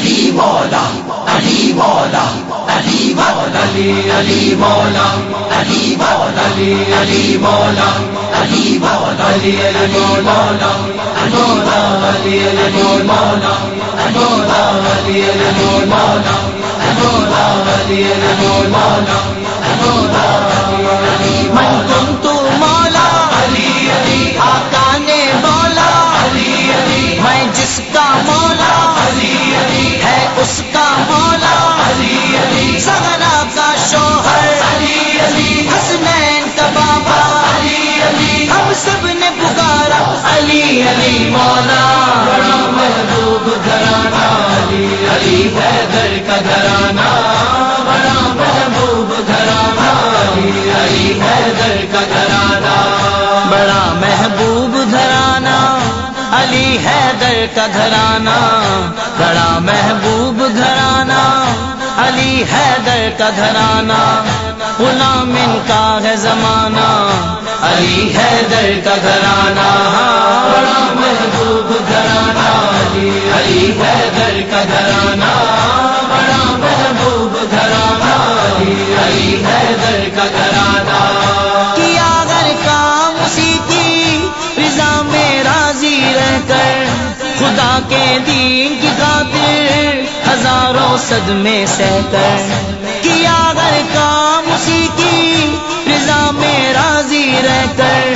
علی مولا علی مولا علی مولا علی مولا علی مولا علی مولا علی مولا علی مولا علی مولا علی مولا علی مولا علی علی مولا علی علی مولا علی علی مولا علی مولا بڑا محبوب گھرانہ علی علی حیدر کا گھرانہ بڑا محبوب گھرانہ علی علی حیدر کا گھرانہ بڑا محبوب گھرانہ علی حیدر کا گھرانہ بڑا محبوب گھرانہ علی حیدر کا گھرانہ، غلام ان کا ہے زمانہ۔ علی حیدر کا گھرانہ، بڑا محبوب گھرانہ۔ علی علی حیدر کا گھرانہ، بڑا محبوب گھرانہ۔ علی علی حیدر کا گھرانہ۔ کیا اگر کام اسی کی رضا میں راضی رہ کر خدا کے دین کی خاطر ہزاروں صدمے سہ کر کیا اگر کام اسی کی رضا میں راضی رہ کر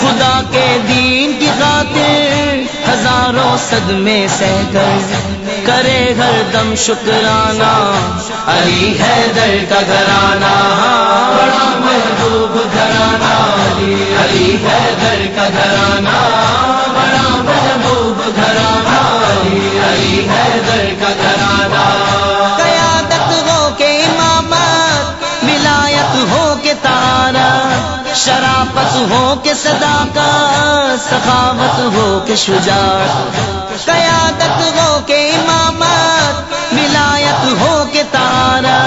خدا کے دین کی خاطر ہزاروں صدمے سہ کر کرے ہر دم شکرانہ، علی حیدر کا گھرانہ۔ شرافت ہو کے صداقت سخاوت ہو کے شجاعت۔ قیادت ہو کے امامت، ولایت ہو کے تارا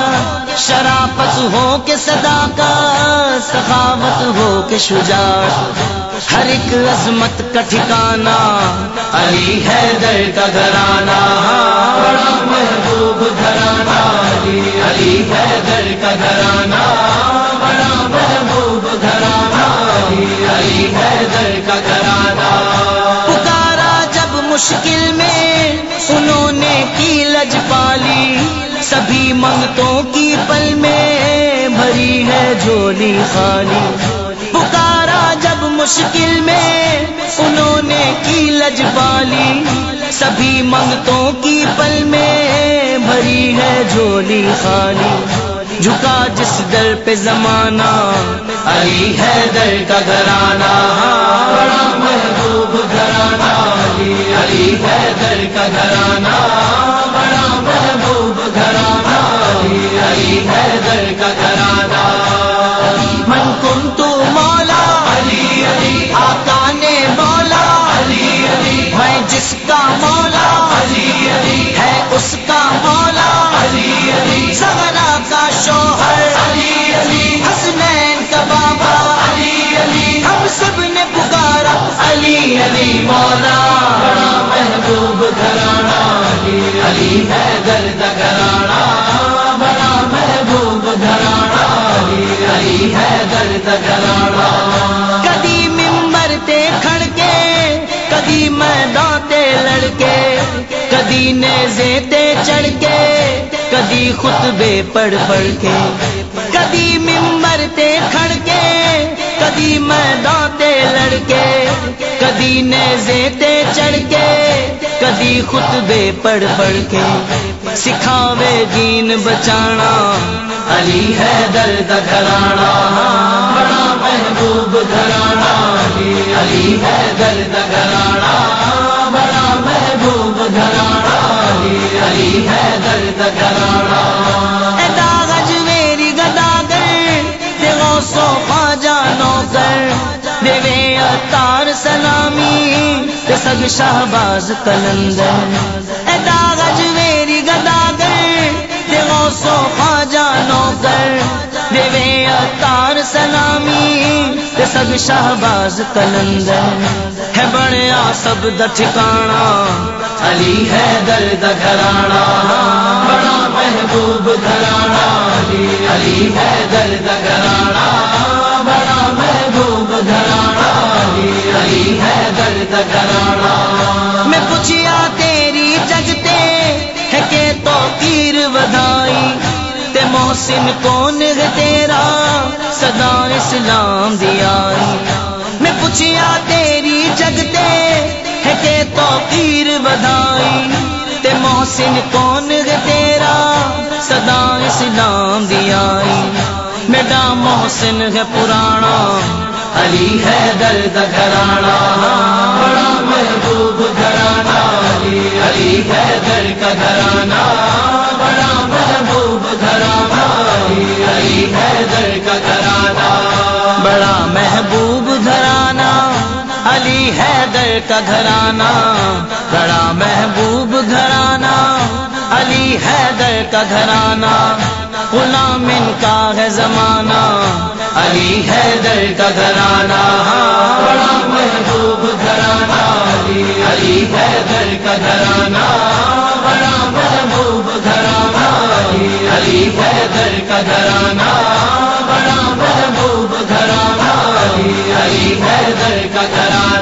شرافت ہو کے صداقت سخاوت ہو کے شجاعت۔ ہر ایک عظمت کا ٹھکانہ، علی حیدر کا حیدر کا گھرانہ۔ پکارا جب مشکل میں انہوں نے کی لج پالی۔ سبھی منگتوں کی پل میں بھری ہے جھولی خالی۔ پکارا جب مشکل میں انہوں نے کی لج پالی۔ سبھی منگتوں کی پل میں بھری ہے جھولی خالی۔ جھکا جس در پہ زمانہ، علی در کا گھرانہ۔ بڑا محبوب گھرانہ، علی علی در کا گھرانہ۔ بڑا محبوب گھرانہ، علی علی در کا کدی میدان تے لڑکے، کدی نیزے تے چڑھ کے کدی خطبے پڑھ پڑھ کے کدی ممبر تے کھڑ کے کدی میدان تے لڑکے، کدی نیزے تے چڑھ کے کدی خطبے پڑھ پڑھ کے سکھاوے دین بچانا، علی حیدر کا گھرانہ بڑا محبوب گھرانہ علی علی حیدر بڑا محبوب گھرانہ علی علی حیدر کا داغج میری گداگر دیو سو خواجہ نوکر دیوے اتار سلامی سگ شہباز کلندر داغج میری گداگر دیو سو خواجہ نوکر دیوے اتار سلامی سب شہباز کلندر ہے بڑیا سب دا ٹھکانا۔ علی ہے درد گھرانا۔ بڑا محبوب گھرانا۔ علی ہے درد گھرانا۔ بڑا محبوب گھرانا۔ علی ہے درد گھرانا۔ محسن کون تیرا؟ صدا اسلام دیا میں پوچھیا، تیری جگتے ہے کہ تو پیر بدائی تے محسن، کون تیرا؟ صدا اسلام دیا میڈا محسن ہے پرانا، علی ہے درد گھرانا۔ بڑا محبوب گھرانا، علی ہے در کا گھرانا۔ بڑا حیدر کا گھرانہ، بڑا محبوب گھرانہ۔ علی حیدر کا گھرانہ، غلام ان کا ہے زمانہ۔ علی حیدر کا گھرانہ، بڑا محبوب گھرانا علی حیدر کا گھرانہ، بڑا محبوب گھرانا علی حیدر کا گھرانہ، بڑا محبوب گھرانا علی حیدر کا گھرانہ۔